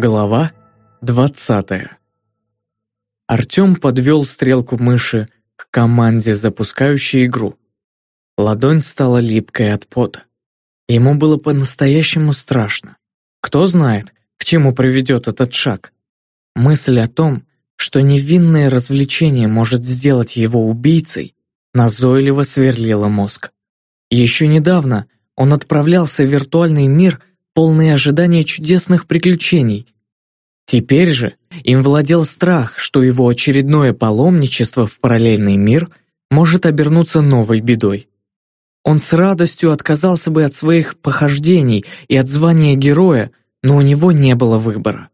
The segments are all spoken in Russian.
Глава двадцатая. Артем подвел стрелку мыши к команде, запускающей игру. Ладонь стала липкой от пота. Ему было по-настоящему страшно. Кто знает, к чему приведет этот шаг. Мысль о том, что невинное развлечение может сделать его убийцей, назойливо сверлила мозг. Еще недавно он отправлялся в виртуальный мир, полный ожидания чудесных приключений. Теперь же им владел страх, что его очередное паломничество в параллельный мир может обернуться новой бедой. Он с радостью отказался бы от своих похождений и от звания героя, но у него не было выбора.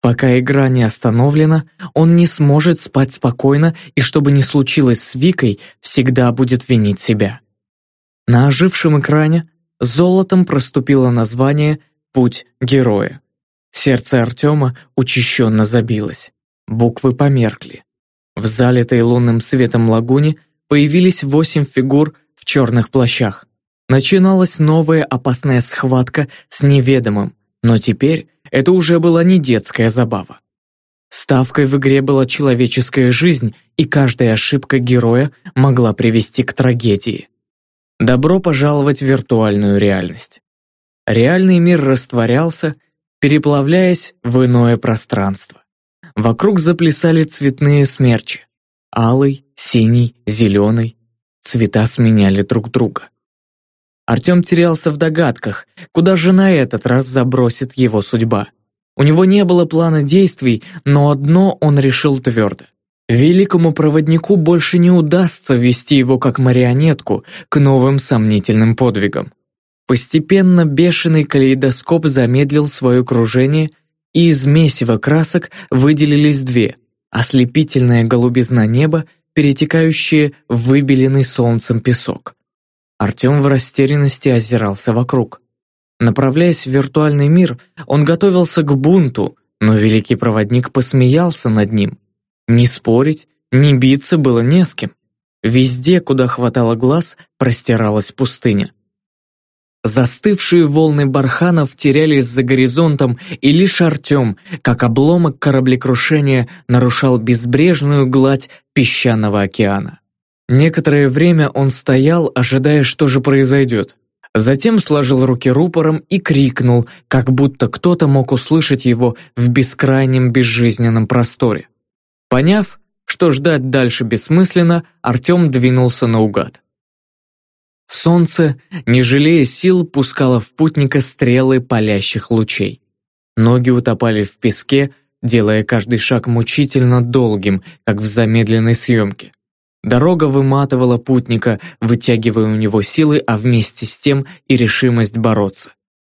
Пока игра не остановлена, он не сможет спать спокойно и, что бы ни случилось с Викой, всегда будет винить себя. На ожившем экране золотом проступило название «Путь героя». Сердце Артема учащенно забилось. Буквы померкли. В залитой лунным светом лагуне появились восемь фигур в черных плащах. Начиналась новая опасная схватка с неведомым, но теперь это уже была не детская забава. Ставкой в игре была человеческая жизнь, и каждая ошибка героя могла привести к трагедии. Добро пожаловать в виртуальную реальность. Реальный мир растворялся, переплавляясь в иное пространство. Вокруг заплясали цветные смерчи. Алый, синий, зеленый. Цвета сменяли друг друга. Артем терялся в догадках, куда же на этот раз забросит его судьба. У него не было плана действий, но одно он решил твердо. Великому проводнику больше не удастся вести его как марионетку к новым сомнительным подвигам. Постепенно бешеный калейдоскоп замедлил свое кружение, и из месива красок выделились две – ослепительная голубизна неба перетекающие в выбеленный солнцем песок. Артем в растерянности озирался вокруг. Направляясь в виртуальный мир, он готовился к бунту, но великий проводник посмеялся над ним. Ни спорить, ни биться было не с кем. Везде, куда хватало глаз, простиралась пустыня. Застывшие волны барханов терялись за горизонтом, и лишь Артем, как обломок кораблекрушения, нарушал безбрежную гладь песчаного океана. Некоторое время он стоял, ожидая, что же произойдет. Затем сложил руки рупором и крикнул, как будто кто-то мог услышать его в бескрайнем безжизненном просторе. Поняв, что ждать дальше бессмысленно, Артем двинулся наугад. Солнце, не жалея сил, пускало в путника стрелы палящих лучей. Ноги утопали в песке, делая каждый шаг мучительно долгим, как в замедленной съемке. Дорога выматывала путника, вытягивая у него силы, а вместе с тем и решимость бороться.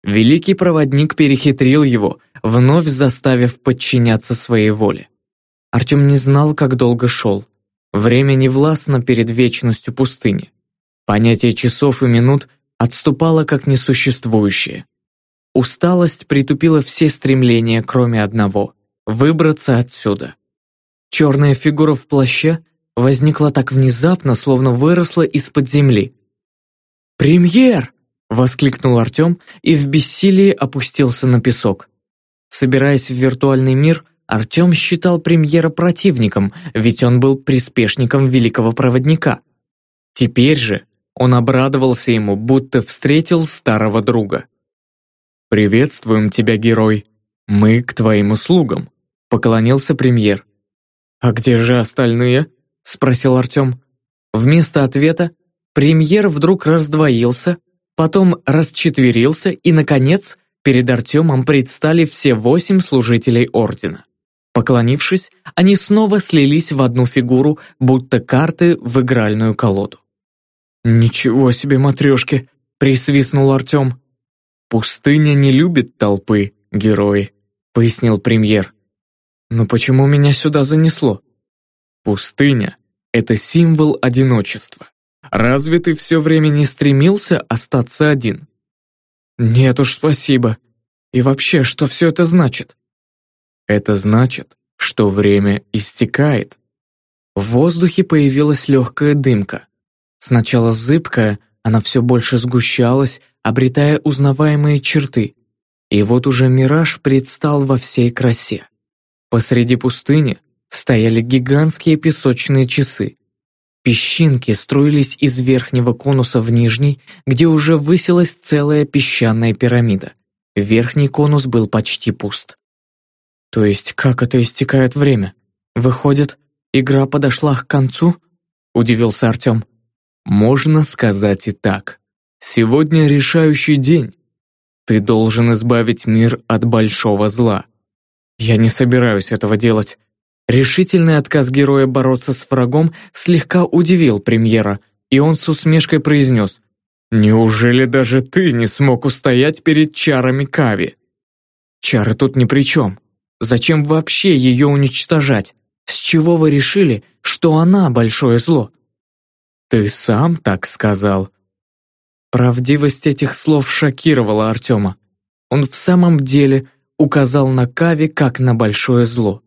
Великий проводник перехитрил его, вновь заставив подчиняться своей воле. Артем не знал, как долго шел. Время не властно перед вечностью пустыни. Понятие часов и минут отступало как несуществующее. Усталость притупила все стремления, кроме одного — выбраться отсюда. Черная фигура в плаще возникла так внезапно, словно выросла из-под земли. «Премьер!» — воскликнул Артем и в бессилии опустился на песок. Собираясь в виртуальный мир, Артем считал премьера противником, ведь он был приспешником великого проводника. Теперь же он обрадовался ему, будто встретил старого друга. «Приветствуем тебя, герой! Мы к твоим услугам!» — поклонился премьер. «А где же остальные?» — спросил Артем. Вместо ответа премьер вдруг раздвоился, потом расчетверился и, наконец, перед Артемом предстали все восемь служителей ордена. Поклонившись, они снова слились в одну фигуру, будто карты в игральную колоду. «Ничего себе матрешки!» — присвистнул Артем. «Пустыня не любит толпы, герой», — пояснил премьер. «Но почему меня сюда занесло?» «Пустыня — это символ одиночества. Разве ты все время не стремился остаться один?» «Нет уж, спасибо. И вообще, что все это значит?» «Это значит, что время истекает». В воздухе появилась легкая дымка. Сначала зыбкая, она все больше сгущалась, обретая узнаваемые черты. И вот уже мираж предстал во всей красе. Посреди пустыни стояли гигантские песочные часы. Песчинки струились из верхнего конуса в нижний, где уже высилась целая песчаная пирамида. Верхний конус был почти пуст. То есть как это истекает время? Выходит, игра подошла к концу? Удивился Артем. Можно сказать и так. Сегодня решающий день. Ты должен избавить мир от большого зла. Я не собираюсь этого делать. Решительный отказ героя бороться с врагом слегка удивил премьера, и он с усмешкой произнес «Неужели даже ты не смог устоять перед чарами Кави?» «Чары тут ни при чем. Зачем вообще ее уничтожать? С чего вы решили, что она большое зло?» «Ты сам так сказал». Правдивость этих слов шокировала Артема. Он в самом деле указал на Кави как на большое зло.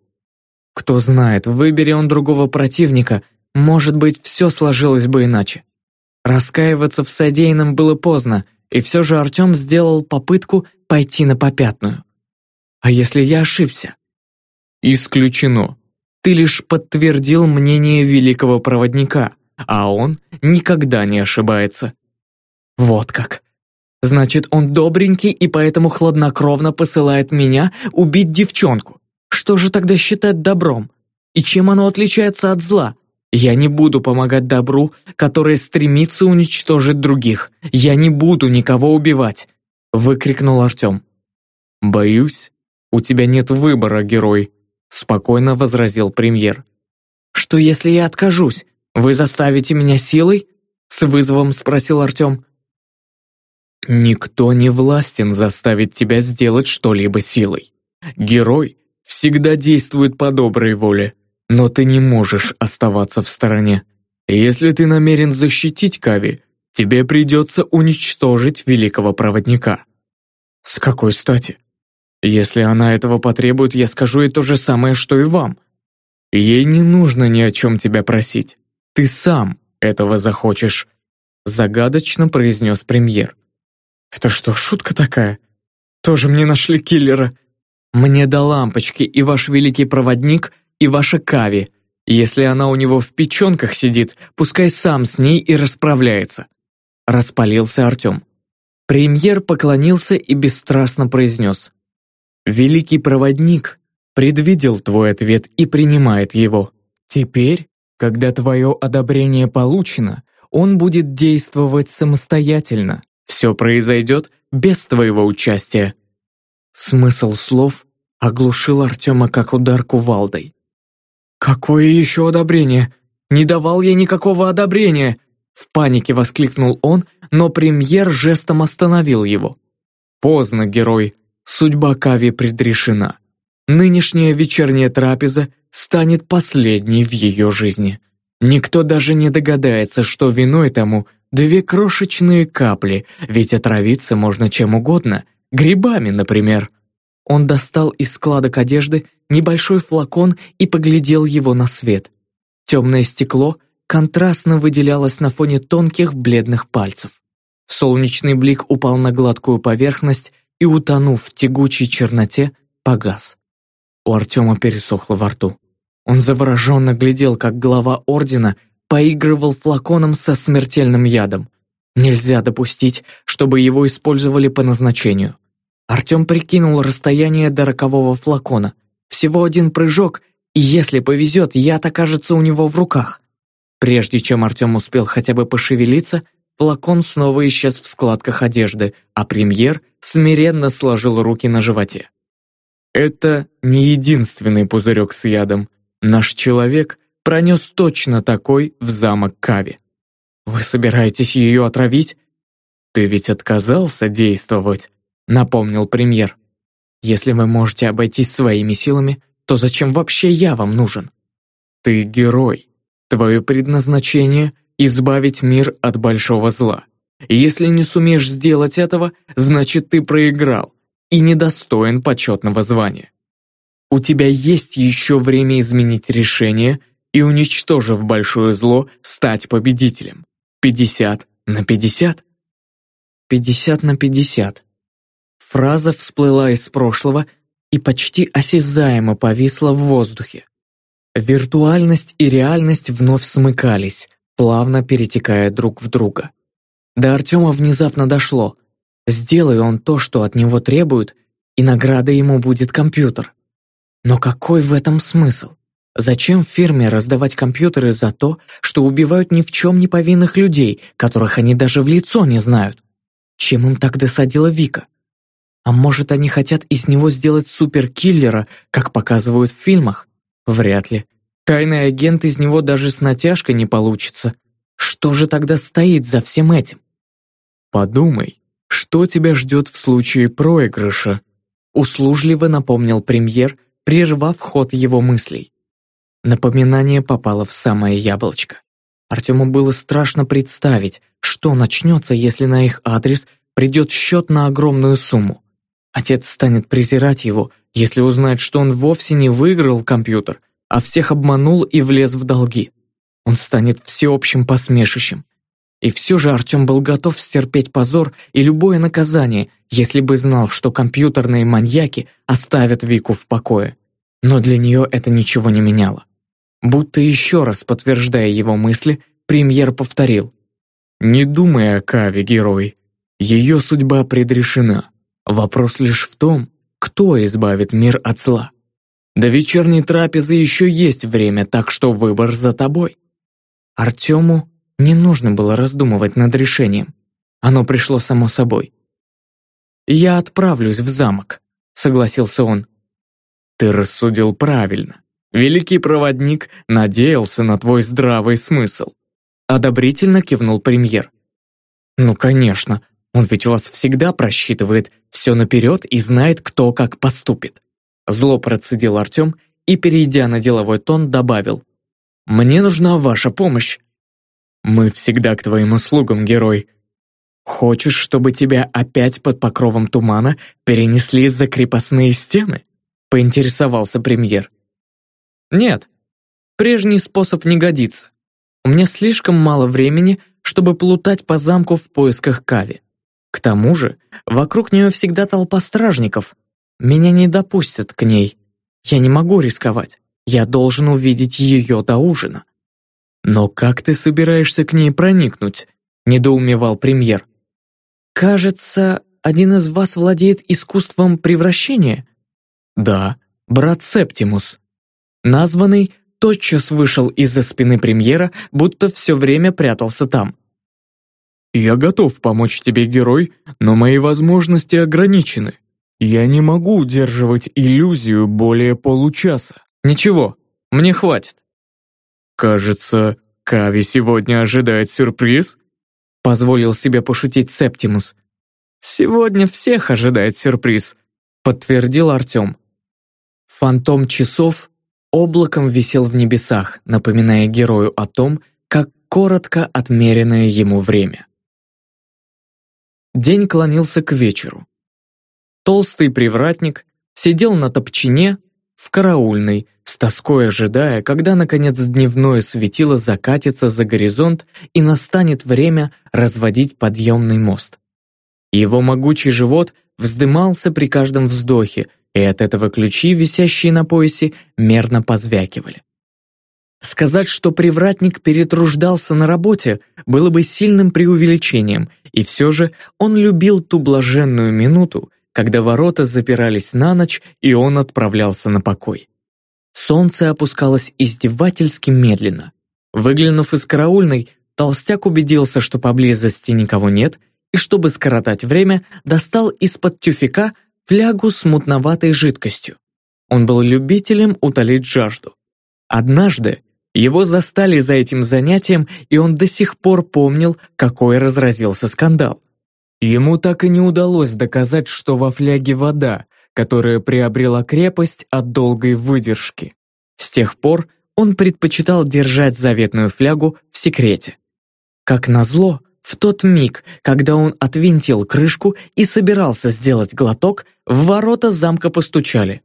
Кто знает, выбери он другого противника, может быть, все сложилось бы иначе. Раскаиваться в содеянном было поздно, и все же Артем сделал попытку пойти на попятную. А если я ошибся? Исключено. Ты лишь подтвердил мнение великого проводника, а он никогда не ошибается. Вот как. Значит, он добренький и поэтому хладнокровно посылает меня убить девчонку. Что же тогда считать добром? И чем оно отличается от зла? Я не буду помогать добру, которое стремится уничтожить других. Я не буду никого убивать!» Выкрикнул Артем. «Боюсь, у тебя нет выбора, герой», спокойно возразил премьер. «Что если я откажусь? Вы заставите меня силой?» С вызовом спросил Артем. «Никто не властен заставить тебя сделать что-либо силой. Герой всегда действует по доброй воле, но ты не можешь оставаться в стороне. Если ты намерен защитить Кави, тебе придется уничтожить великого проводника. С какой стати? Если она этого потребует, я скажу ей то же самое, что и вам. Ей не нужно ни о чем тебя просить. Ты сам этого захочешь, загадочно произнес премьер. Это что, шутка такая? Тоже мне нашли киллера. Мне до лампочки и ваш великий проводник, и ваша Кави. Если она у него в печенках сидит, пускай сам с ней и расправляется». Распалился Артем. Премьер поклонился и бесстрастно произнес. «Великий проводник предвидел твой ответ и принимает его. Теперь, когда твое одобрение получено, он будет действовать самостоятельно. Все произойдет без твоего участия. Смысл слов оглушил Артема как удар кувалдой. «Какое еще одобрение? Не давал я никакого одобрения!» В панике воскликнул он, но премьер жестом остановил его. «Поздно, герой. Судьба Кави предрешена. Нынешняя вечерняя трапеза станет последней в ее жизни. Никто даже не догадается, что виной тому две крошечные капли, ведь отравиться можно чем угодно — Грибами, например. Он достал из складок одежды небольшой флакон и поглядел его на свет. Темное стекло контрастно выделялось на фоне тонких бледных пальцев. Солнечный блик упал на гладкую поверхность и, утонув в тягучей черноте, погас. У Артема пересохло во рту. Он завороженно глядел, как глава ордена поигрывал флаконом со смертельным ядом. Нельзя допустить, чтобы его использовали по назначению. Артем прикинул расстояние до рокового флакона. Всего один прыжок, и если повезет, яд окажется у него в руках. Прежде чем Артем успел хотя бы пошевелиться, флакон снова исчез в складках одежды, а премьер смиренно сложил руки на животе. Это не единственный пузырек с ядом. Наш человек пронес точно такой в замок Кави. «Вы собираетесь ее отравить?» «Ты ведь отказался действовать», — напомнил премьер. «Если вы можете обойтись своими силами, то зачем вообще я вам нужен?» «Ты герой. Твое предназначение — избавить мир от большого зла. Если не сумеешь сделать этого, значит, ты проиграл и недостоин почетного звания. У тебя есть еще время изменить решение и, уничтожив большое зло, стать победителем. Пятьдесят на пятьдесят? Пятьдесят на пятьдесят. Фраза всплыла из прошлого и почти осязаемо повисла в воздухе. Виртуальность и реальность вновь смыкались, плавно перетекая друг в друга. До Артема внезапно дошло. Сделай он то, что от него требуют, и награда ему будет компьютер. Но какой в этом смысл? Зачем фирме раздавать компьютеры за то, что убивают ни в чем не повинных людей, которых они даже в лицо не знают? Чем им так досадила Вика? А может, они хотят из него сделать суперкиллера, как показывают в фильмах? Вряд ли. Тайный агент из него даже с натяжкой не получится. Что же тогда стоит за всем этим? Подумай, что тебя ждет в случае проигрыша? Услужливо напомнил премьер, прервав ход его мыслей. Напоминание попало в самое яблочко. Артему было страшно представить, что начнется, если на их адрес придет счет на огромную сумму. Отец станет презирать его, если узнает, что он вовсе не выиграл компьютер, а всех обманул и влез в долги. Он станет всеобщим посмешищем. И все же Артем был готов стерпеть позор и любое наказание, если бы знал, что компьютерные маньяки оставят Вику в покое. Но для нее это ничего не меняло. Будто еще раз подтверждая его мысли, премьер повторил. «Не думай о Каве, герой. Ее судьба предрешена. Вопрос лишь в том, кто избавит мир от зла. До вечерней трапезы еще есть время, так что выбор за тобой. Артему не нужно было раздумывать над решением. Оно пришло само собой. «Я отправлюсь в замок», — согласился он. «Ты рассудил правильно. Великий проводник надеялся на твой здравый смысл», — одобрительно кивнул премьер. «Ну, конечно, он ведь вас всегда просчитывает все наперед и знает, кто как поступит. Зло процедил Артем и, перейдя на деловой тон, добавил. «Мне нужна ваша помощь». «Мы всегда к твоим услугам, герой», Хочешь, чтобы тебя опять под покровом тумана перенесли за крепостные стены?» — поинтересовался премьер. «Нет, прежний способ не годится. У меня слишком мало времени, чтобы плутать по замку в поисках Кави. К тому же, вокруг нее всегда толпа стражников. Меня не допустят к ней. Я не могу рисковать. Я должен увидеть ее до ужина. «Но как ты собираешься к ней проникнуть?» – недоумевал премьер. «Кажется, один из вас владеет искусством превращения?» «Да, брат Септимус». Названный тотчас вышел из-за спины премьера, будто все время прятался там. «Я готов помочь тебе, герой, но мои возможности ограничены. Я не могу удерживать иллюзию более получаса». «Ничего, мне хватит». «Кажется, Кави сегодня ожидает сюрприз?» Позволил себе пошутить Септимус. «Сегодня всех ожидает сюрприз», подтвердил Артем. Фантом часов облаком висел в небесах, напоминая герою о том, как коротко отмеренное ему время. День клонился к вечеру. Толстый привратник сидел на топчине в караульной, с тоской ожидая, когда, наконец, дневное светило закатится за горизонт и настанет время разводить подъемный мост. Его могучий живот вздымался при каждом вздохе, и от этого ключи, висящие на поясе, мерно позвякивали. Сказать, что привратник перетруждался на работе, было бы сильным преувеличением, и все же он любил ту блаженную минуту, когда ворота запирались на ночь, и он отправлялся на покой. Солнце опускалось издевательски медленно. Выглянув из караульной, толстяк убедился, что поблизости никого нет, и чтобы скоротать время, достал из-под тюфяка флягу с мутноватой жидкостью. Он был любителем утолить жажду. Однажды его застали за этим занятием, и он до сих пор помнил, какой разразился скандал. Ему так и не удалось доказать, что во фляге вода, которая приобрела крепость от долгой выдержки. С тех пор он предпочитал держать заветную флягу в секрете. Как назло, в тот миг, когда он отвинтил крышку и собирался сделать глоток, в ворота замка постучали.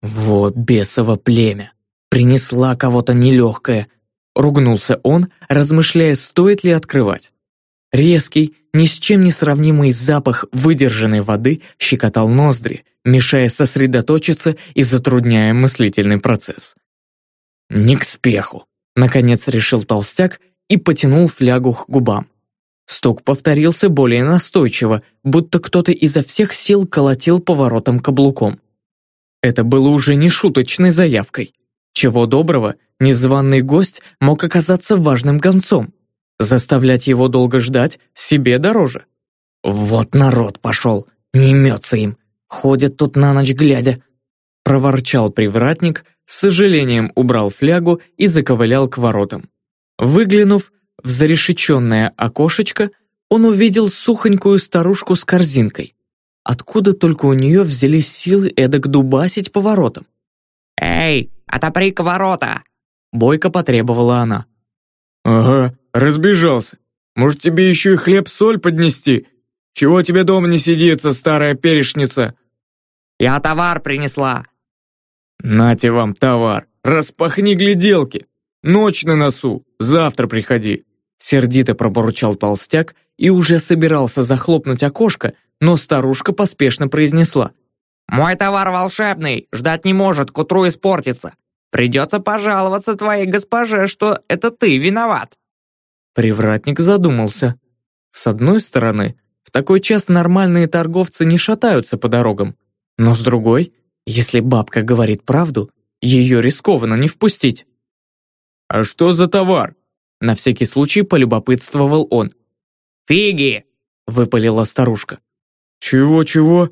Во бесово племя! принесла кого-то нелегкая. Ругнулся он, размышляя, стоит ли открывать. Резкий, ни с чем не сравнимый запах выдержанной воды щекотал ноздри, мешая сосредоточиться и затрудняя мыслительный процесс. «Не к спеху», — наконец решил толстяк и потянул флягу к губам. Стук повторился более настойчиво, будто кто-то изо всех сил колотил поворотом каблуком. Это было уже не шуточной заявкой. Чего доброго, незваный гость мог оказаться важным гонцом. Заставлять его долго ждать себе дороже. «Вот народ пошел, не имется им, ходит тут на ночь глядя», проворчал привратник, с сожалением убрал флягу и заковылял к воротам. Выглянув в зарешеченное окошечко, он увидел сухонькую старушку с корзинкой. Откуда только у нее взялись силы эдак дубасить поворотом? «Эй, отопри-ка ворота!» Бойко потребовала она. «Ага, разбежался. Может, тебе еще и хлеб-соль поднести? Чего тебе дома не сидится, старая перешница?» «Я товар принесла». «Нате вам товар, распахни гляделки. Ночь на носу, завтра приходи». Сердито пробурчал толстяк и уже собирался захлопнуть окошко, но старушка поспешно произнесла. «Мой товар волшебный, ждать не может, к утру испортится. Придется пожаловаться твоей госпоже, что это ты виноват». Привратник задумался. С одной стороны, в такой час нормальные торговцы не шатаются по дорогам. Но с другой, если бабка говорит правду, ее рискованно не впустить. «А что за товар?» На всякий случай полюбопытствовал он. «Фиги!» — выпалила старушка. «Чего-чего?»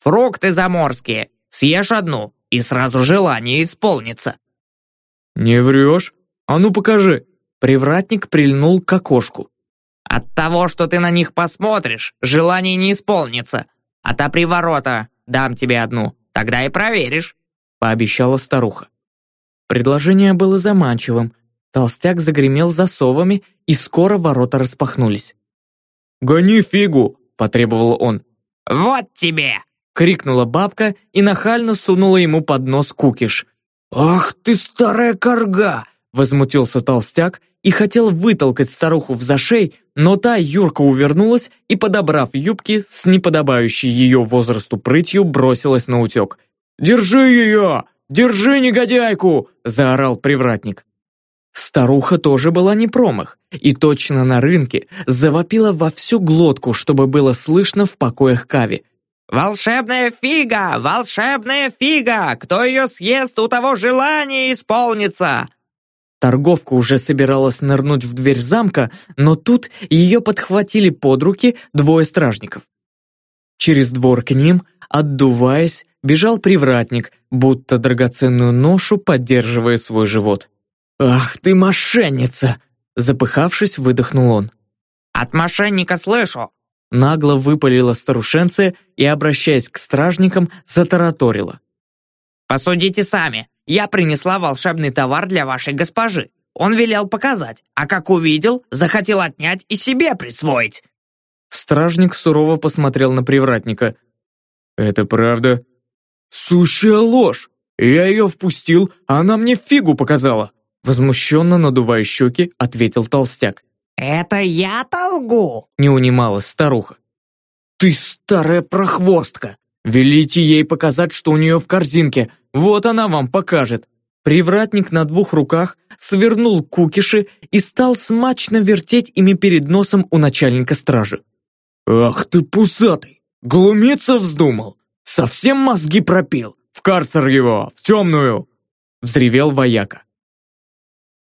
«Фрукты заморские. Съешь одну, и сразу желание исполнится». «Не врешь? А ну покажи!» Привратник прильнул к окошку. «От того, что ты на них посмотришь, желание не исполнится. Отопри ворота, дам тебе одну, тогда и проверишь», пообещала старуха. Предложение было заманчивым. Толстяк загремел засовами, и скоро ворота распахнулись. «Гони фигу!» – потребовал он. «Вот тебе!» — крикнула бабка и нахально сунула ему под нос кукиш. «Ах ты, старая корга!» — возмутился толстяк и хотел вытолкать старуху в зашей, но та юрко увернулась и, подобрав юбки, с неподобающей ее возрасту прытью бросилась на утек. «Держи ее! Держи негодяйку!» — заорал привратник. Старуха тоже была не промах, и точно на рынке завопила во всю глотку, чтобы было слышно в покоях Кави. «Волшебная фига! Волшебная фига! Кто ее съест, у того желание исполнится!» Торговка уже собиралась нырнуть в дверь замка, но тут ее подхватили под руки двое стражников. Через двор к ним, отдуваясь, бежал привратник, будто драгоценную ношу поддерживая свой живот. «Ах ты мошенница!» Запыхавшись, выдохнул он. «От мошенника слышу!» Нагло выпалила старушенция и, обращаясь к стражникам, затараторила. «Посудите сами. Я принесла волшебный товар для вашей госпожи. Он велел показать, а как увидел, захотел отнять и себе присвоить». Стражник сурово посмотрел на привратника. «Это правда?» «Сущая ложь! Я ее впустил, а она мне фигу показала!» Возмущенно надувая щеки, ответил толстяк. «Это я-то лгу?» Не унималась старуха. «Ты старая прохвостка! Велите ей показать, что у нее в корзинке, вот она вам покажет!» Привратник на двух руках свернул кукиши и стал смачно вертеть ими перед носом у начальника стражи. «Ах ты пусатый! Глумиться вздумал! Совсем мозги пропил! В карцер его, в темную!» Взревел вояка.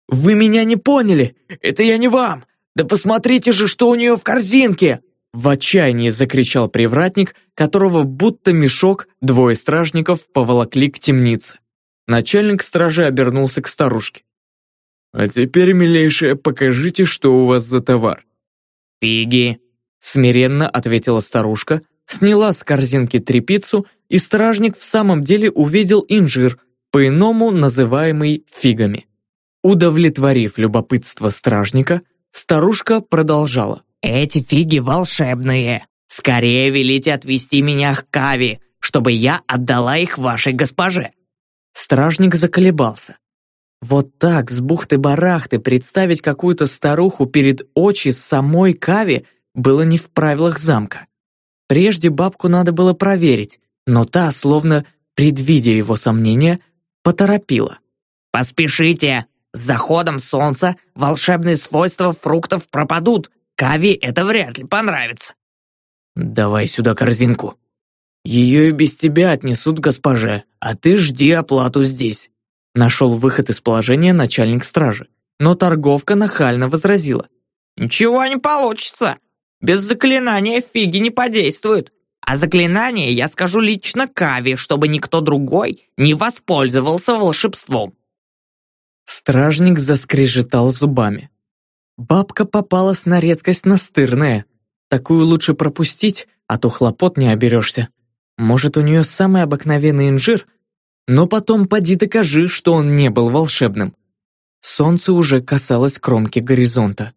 «Вы меня не поняли! Это я не вам! Да посмотрите же, что у нее в корзинке!» В отчаянии закричал привратник, которого будто мешок двое стражников поволокли к темнице. Начальник стражи обернулся к старушке. «А теперь, милейшая, покажите, что у вас за товар». «Фиги», — смиренно ответила старушка, сняла с корзинки трепицу, и стражник в самом деле увидел инжир, по-иному называемый фигами. Удовлетворив любопытство стражника, старушка продолжала. «Эти фиги волшебные. Скорее велите отвести меня к Кави, чтобы я отдала их вашей госпоже». Стражник заколебался. Вот так, с бухты-барахты, представить какую-то старуху перед очи самой Кави было не в правилах замка. Прежде бабку надо было проверить, но та, словно предвидя его сомнения, поторопила. «Поспешите! С заходом солнца волшебные свойства фруктов пропадут. Кави это вряд ли понравится». «Давай сюда корзинку. Ее и без тебя отнесут госпоже, а ты жди оплату здесь». Нашел выход из положения начальник стражи, но торговка нахально возразила. «Ничего не получится. Без заклинания фиги не подействуют. А заклинание я скажу лично Кави, чтобы никто другой не воспользовался волшебством». Стражник заскрежетал зубами. Бабка попалась на редкость настырная. Такую лучше пропустить, а то хлопот не оберешься. Может, у нее самый обыкновенный инжир, но потом поди докажи, что он не был волшебным. Солнце уже касалось кромки горизонта.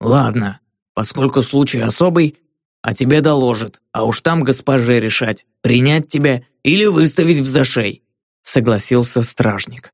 «Ладно, поскольку случай особый, а тебе доложат, а уж там госпоже решать, принять тебя или выставить в зашей», согласился стражник.